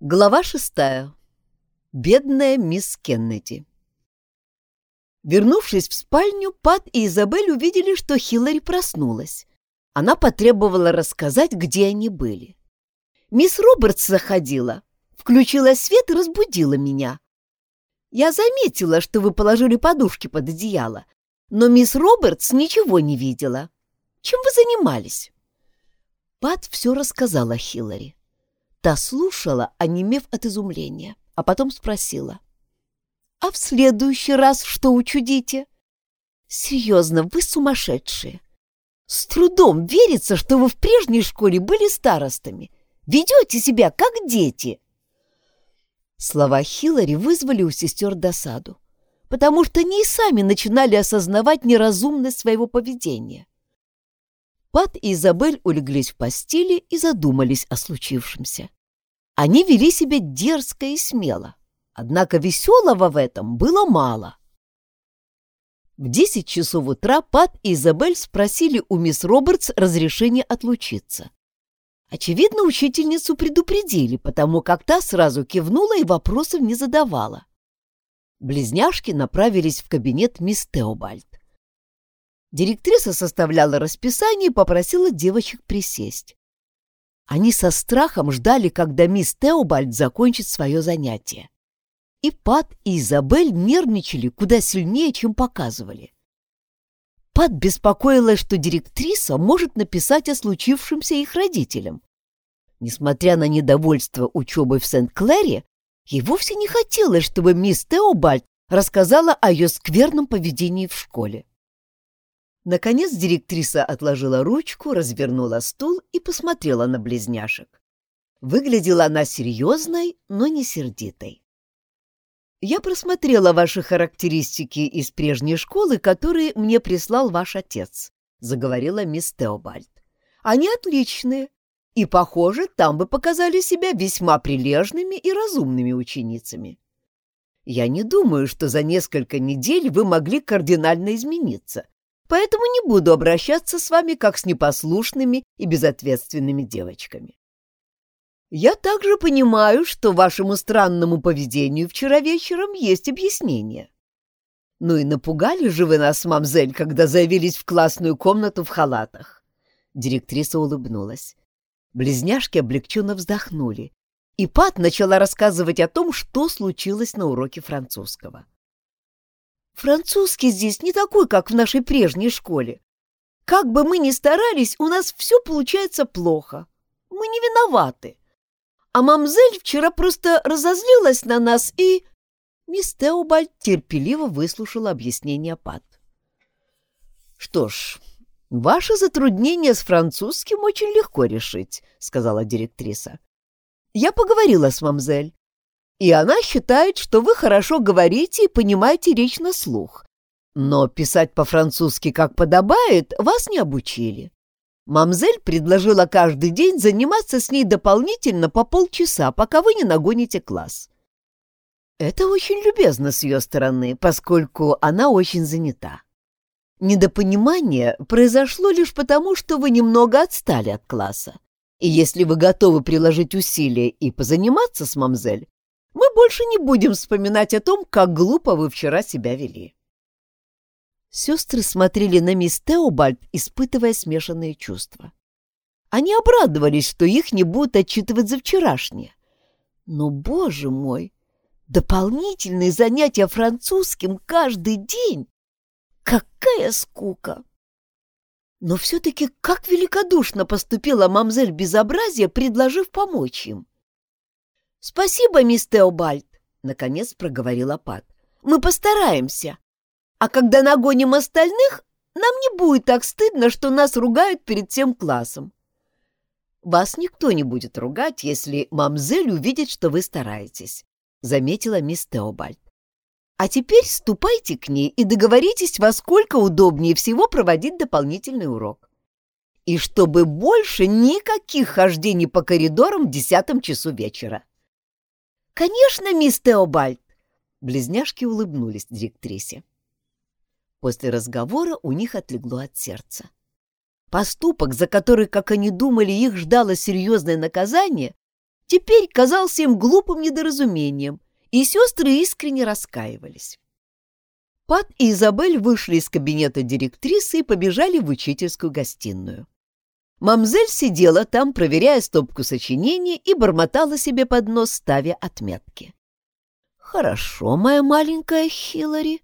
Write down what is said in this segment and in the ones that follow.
Глава шестая. Бедная мисс Кеннеди. Вернувшись в спальню, Пат и Изабель увидели, что Хиллари проснулась. Она потребовала рассказать, где они были. «Мисс Робертс заходила, включила свет и разбудила меня. Я заметила, что вы положили подушки под одеяло, но мисс Робертс ничего не видела. Чем вы занимались?» Пат все рассказала Хиллари. Та слушала, онемев от изумления, а потом спросила. «А в следующий раз что учудите?» «Серьезно, вы сумасшедшие. С трудом верится, что вы в прежней школе были старостами. Ведете себя, как дети!» Слова Хиллари вызвали у сестер досаду, потому что они и сами начинали осознавать неразумность своего поведения. Пат и Изабель улеглись в постели и задумались о случившемся. Они вели себя дерзко и смело, однако веселого в этом было мало. В десять часов утра Пат и Изабель спросили у мисс Робертс разрешения отлучиться. Очевидно, учительницу предупредили, потому как та сразу кивнула и вопросов не задавала. Близняшки направились в кабинет мисс Теобальд. Директриса составляла расписание и попросила девочек присесть. Они со страхом ждали, когда мисс Теобальд закончит свое занятие. И Пат, и Изабель нервничали куда сильнее, чем показывали. Пат беспокоилась, что директриса может написать о случившемся их родителям. Несмотря на недовольство учебой в Сент-Клэре, ей вовсе не хотелось, чтобы мисс Теобальд рассказала о ее скверном поведении в школе. Наконец директриса отложила ручку, развернула стул и посмотрела на близняшек. Выглядела она серьезной, но не сердитой. «Я просмотрела ваши характеристики из прежней школы, которые мне прислал ваш отец», — заговорила мисс Теобальд. «Они отличные, и, похоже, там вы показали себя весьма прилежными и разумными ученицами. Я не думаю, что за несколько недель вы могли кардинально измениться, поэтому не буду обращаться с вами как с непослушными и безответственными девочками. Я также понимаю, что вашему странному поведению вчера вечером есть объяснение. Ну и напугали же вы нас, мамзель, когда заявились в классную комнату в халатах. Директриса улыбнулась. Близняшки облегченно вздохнули, и Пат начала рассказывать о том, что случилось на уроке французского. Французский здесь не такой, как в нашей прежней школе. Как бы мы ни старались, у нас все получается плохо. Мы не виноваты. А мамзель вчера просто разозлилась на нас и...» Мисс Теобальд терпеливо выслушала объяснение Пат. «Что ж, ваше затруднение с французским очень легко решить», — сказала директриса. «Я поговорила с мамзель и она считает, что вы хорошо говорите и понимаете речь на слух. Но писать по-французски как подобает вас не обучили. Мамзель предложила каждый день заниматься с ней дополнительно по полчаса, пока вы не нагоните класс. Это очень любезно с ее стороны, поскольку она очень занята. Недопонимание произошло лишь потому, что вы немного отстали от класса. И если вы готовы приложить усилия и позаниматься с мамзель, мы больше не будем вспоминать о том, как глупо вы вчера себя вели. Сестры смотрели на мисс Теобальд, испытывая смешанные чувства. Они обрадовались, что их не будут отчитывать за вчерашнее. Но, боже мой, дополнительные занятия французским каждый день! Какая скука! Но все-таки как великодушно поступила мамзель Безобразия, предложив помочь им. «Спасибо, мисс Теобальд», — наконец проговорила Пат. «Мы постараемся. А когда нагоним остальных, нам не будет так стыдно, что нас ругают перед всем классом. Вас никто не будет ругать, если мамзель увидит, что вы стараетесь», — заметила мисс Теобальд. «А теперь ступайте к ней и договоритесь, во сколько удобнее всего проводить дополнительный урок. И чтобы больше никаких хождений по коридорам в десятом часу вечера». «Конечно, мисс Теобальд!» Близняшки улыбнулись директрисе. После разговора у них отлегло от сердца. Поступок, за который, как они думали, их ждало серьезное наказание, теперь казался им глупым недоразумением, и сестры искренне раскаивались. Пат и Изабель вышли из кабинета директрисы и побежали в учительскую гостиную. Мамзель сидела там, проверяя стопку сочинений и бормотала себе под нос, ставя отметки. «Хорошо, моя маленькая Хиллари.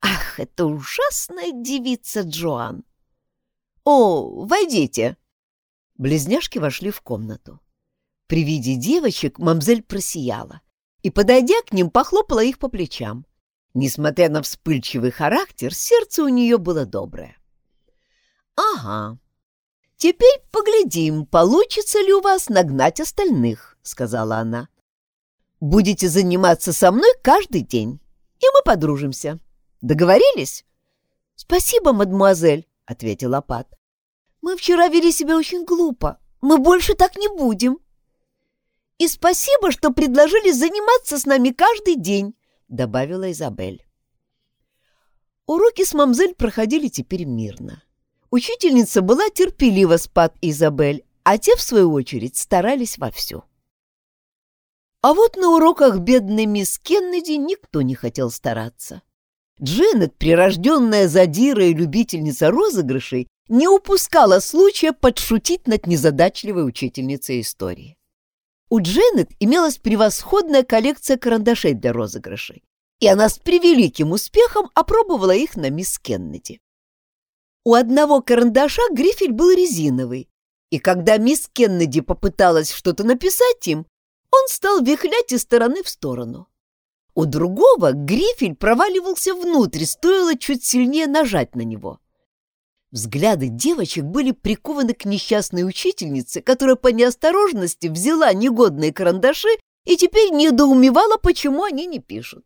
Ах, это ужасная девица Джоан!» «О, войдите!» Близняшки вошли в комнату. При виде девочек мамзель просияла и, подойдя к ним, похлопала их по плечам. Несмотря на вспыльчивый характер, сердце у нее было доброе. «Ага, теперь поглядим, получится ли у вас нагнать остальных», — сказала она. «Будете заниматься со мной каждый день, и мы подружимся. Договорились?» «Спасибо, мадемуазель», — ответила Пат. Мы вчера вели себя очень глупо. Мы больше так не будем. И спасибо, что предложили заниматься с нами каждый день, добавила Изабель. Уроки с мамзель проходили теперь мирно. Учительница была терпелива с Пат и Изабель, а те, в свою очередь, старались вовсю. А вот на уроках бедной мисс Кеннеди никто не хотел стараться. Дженнет, прирожденная задира и любительница розыгрышей, не упускала случая подшутить над незадачливой учительницей истории. У Дженнет имелась превосходная коллекция карандашей для розыгрышей, и она с превеликим успехом опробовала их на мисс Кеннеди. У одного карандаша грифель был резиновый, и когда мисс Кеннеди попыталась что-то написать им, он стал вихлять из стороны в сторону. У другого грифель проваливался внутрь, стоило чуть сильнее нажать на него. Взгляды девочек были прикованы к несчастной учительнице, которая по неосторожности взяла негодные карандаши и теперь недоумевала, почему они не пишут.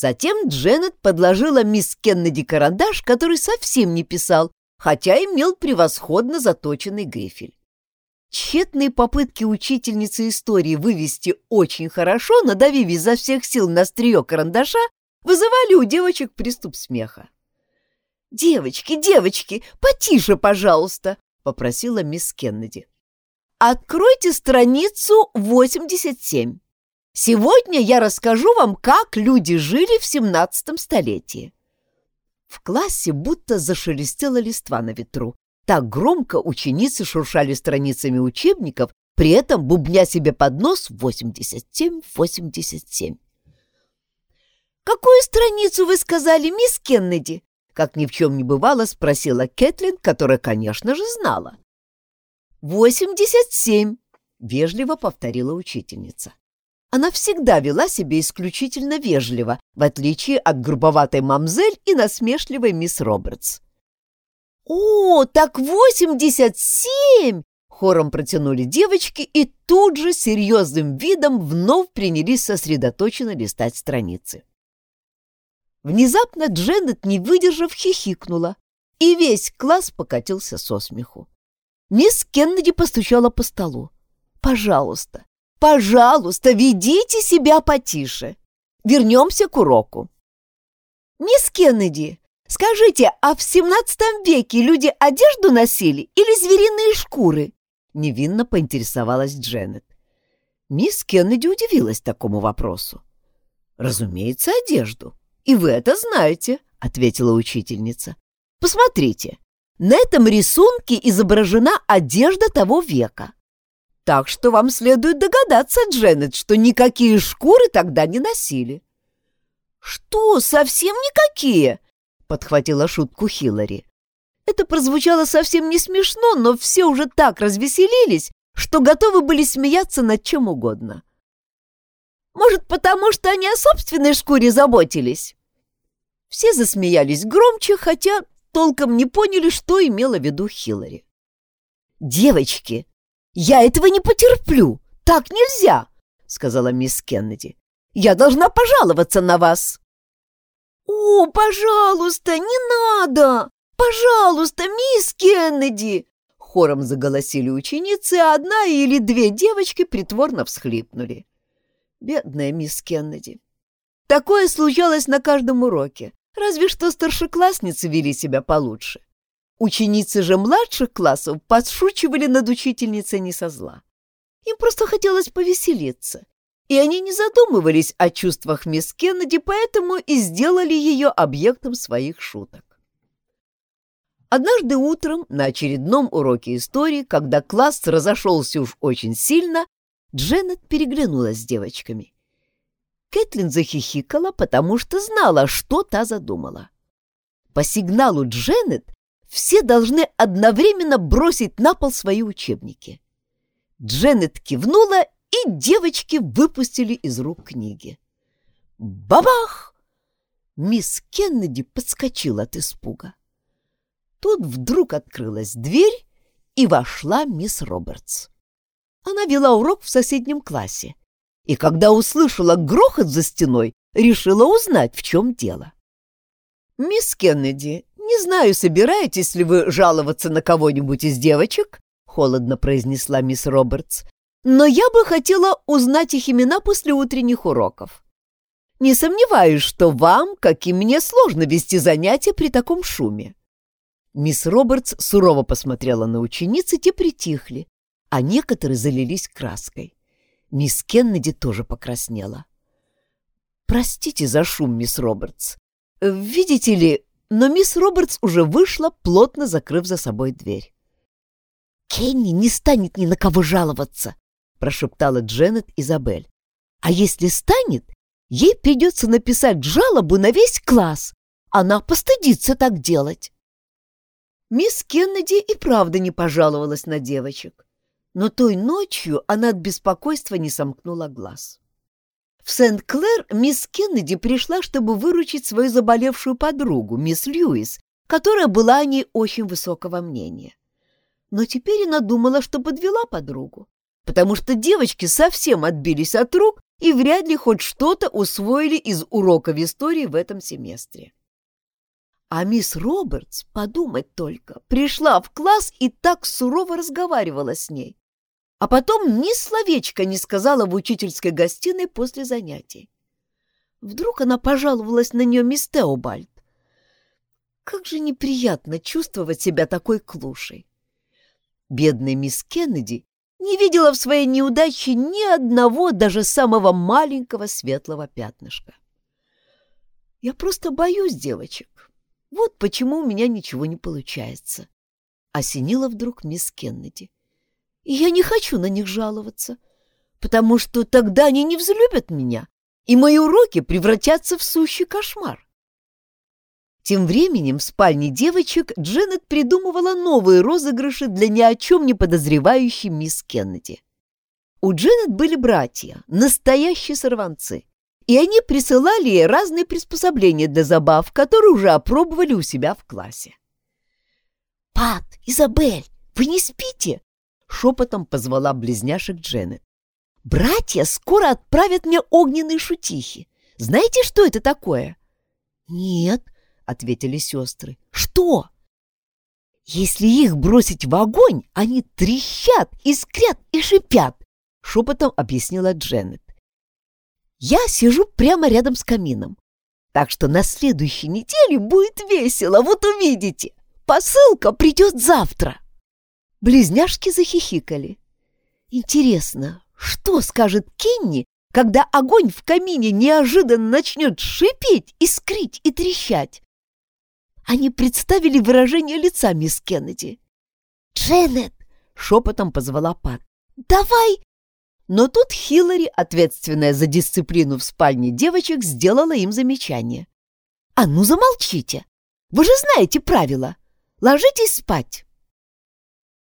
Затем Дженнет подложила мисс Кеннеди карандаш, который совсем не писал, хотя имел превосходно заточенный грифель. Тщетные попытки учительницы истории вывести очень хорошо, надавив изо всех сил на острие карандаша, вызывали у девочек приступ смеха. «Девочки, девочки, потише, пожалуйста!» — попросила мисс Кеннеди. «Откройте страницу 87. Сегодня я расскажу вам, как люди жили в 17 столетии». В классе будто зашелестела листва на ветру. Так громко ученицы шуршали страницами учебников, при этом бубня себе под нос 87-87. «Какую страницу вы сказали, мисс Кеннеди?» Как ни в чем не бывало, спросила Кэтлин, которая, конечно же, знала. «Восемьдесят семь», — вежливо повторила учительница. Она всегда вела себя исключительно вежливо, в отличие от грубоватой мамзель и насмешливой мисс Робертс. «О, так восемьдесят семь!» — хором протянули девочки и тут же серьезным видом вновь принялись сосредоточенно листать страницы. Внезапно Дженнет, не выдержав, хихикнула, и весь класс покатился со смеху. Мисс Кеннеди постучала по столу. «Пожалуйста, пожалуйста, ведите себя потише. Вернемся к уроку». «Мисс Кеннеди, скажите, а в XVII веке люди одежду носили или звериные шкуры?» Невинно поинтересовалась Дженнет. Мисс Кеннеди удивилась такому вопросу. «Разумеется, одежду. И вы это знаете, — ответила учительница. Посмотрите, на этом рисунке изображена одежда того века. Так что вам следует догадаться, Дженнет, что никакие шкуры тогда не носили. «Что, совсем никакие?» — подхватила шутку Хиллари. Это прозвучало совсем не смешно, но все уже так развеселились, что готовы были смеяться над чем угодно. «Может, потому что они о собственной шкуре заботились?» Все засмеялись громче, хотя толком не поняли, что имела в виду Хиллари. «Девочки, я этого не потерплю! Так нельзя!» — сказала мисс Кеннеди. «Я должна пожаловаться на вас!» «О, пожалуйста, не надо! Пожалуйста, мисс Кеннеди!» Хором заголосили ученицы, а одна или две девочки притворно всхлипнули. Бедная мисс Кеннеди. Такое случалось на каждом уроке. Разве что старшеклассницы вели себя получше. Ученицы же младших классов подшучивали над учительницей не со зла. Им просто хотелось повеселиться, и они не задумывались о чувствах мисс Кеннеди, поэтому и сделали ее объектом своих шуток. Однажды утром на очередном уроке истории, когда класс разошелся уж очень сильно, Дженнет переглянулась с девочками. Кэтлин захихикала, потому что знала, что та задумала. По сигналу Дженнет все должны одновременно бросить на пол свои учебники. Дженнет кивнула, и девочки выпустили из рук книги. Бабах! Мисс Кеннеди подскочила от испуга. Тут вдруг открылась дверь, и вошла мисс Робертс. Она вела урок в соседнем классе, и когда услышала грохот за стеной, решила узнать, в чем дело. «Мисс Кеннеди, не знаю, собираетесь ли вы жаловаться на кого-нибудь из девочек?» — холодно произнесла мисс Робертс. «Но я бы хотела узнать их имена после утренних уроков. Не сомневаюсь, что вам, как и мне, сложно вести занятия при таком шуме. Мисс Робертс сурово посмотрела на ученицы, те притихли, а некоторые залились краской. Мисс Кеннеди тоже покраснела. «Простите за шум, мисс Робертс. Видите ли, но мисс Робертс уже вышла, плотно закрыв за собой дверь. «Кенни не станет ни на кого жаловаться», — прошептала Дженнет Изабель. «А если станет, ей придется написать жалобу на весь класс. Она постыдится так делать». Мисс Кеннеди и правда не пожаловалась на девочек, но той ночью она от беспокойства не сомкнула глаз. В Сент-Клэр мисс Кеннеди пришла, чтобы выручить свою заболевшую подругу, мисс Льюис, которая была о ней очень высокого мнения. Но теперь она думала, что подвела подругу, потому что девочки совсем отбились от рук и вряд ли хоть что-то усвоили из уроков истории в этом семестре. А мисс Робертс, подумать только, пришла в класс и так сурово разговаривала с ней. А потом ни словечка не сказала в учительской гостиной после занятий. Вдруг она пожаловалась на нее мисс Теобальд. Как же неприятно чувствовать себя такой клушей. Бедная мисс Кеннеди не видела в своей неудаче ни одного, даже самого маленького светлого пятнышка. Я просто боюсь девочек. Вот почему у меня ничего не получается. Осенила вдруг мисс Кеннеди. И я не хочу на них жаловаться, потому что тогда они не взлюбят меня, и мои уроки превратятся в сущий кошмар. Тем временем в спальне девочек Дженнет придумывала новые розыгрыши для ни о чем не подозревающей мисс Кеннеди. У Дженнет были братья, настоящие сорванцы и они присылали ей разные приспособления для забав, которые уже опробовали у себя в классе. «Пат, Изабель, вы не спите?» — шепотом позвала близняшек Дженнет. «Братья скоро отправят мне огненные шутихи. Знаете, что это такое?» «Нет», — ответили сестры. «Что?» «Если их бросить в огонь, они трещат, искрят и шипят», — шепотом объяснила Дженнет. Я сижу прямо рядом с камином. Так что на следующей неделе будет весело, вот увидите. Посылка придет завтра. Близняшки захихикали. Интересно, что скажет Кенни, когда огонь в камине неожиданно начнет шипеть, искрить и трещать? Они представили выражение лица мисс Кеннеди. «Дженнет!» — шепотом позвала Пат. «Давай но тут Хиллари, ответственная за дисциплину в спальне девочек, сделала им замечание. «А ну замолчите! Вы же знаете правила! Ложитесь спать!»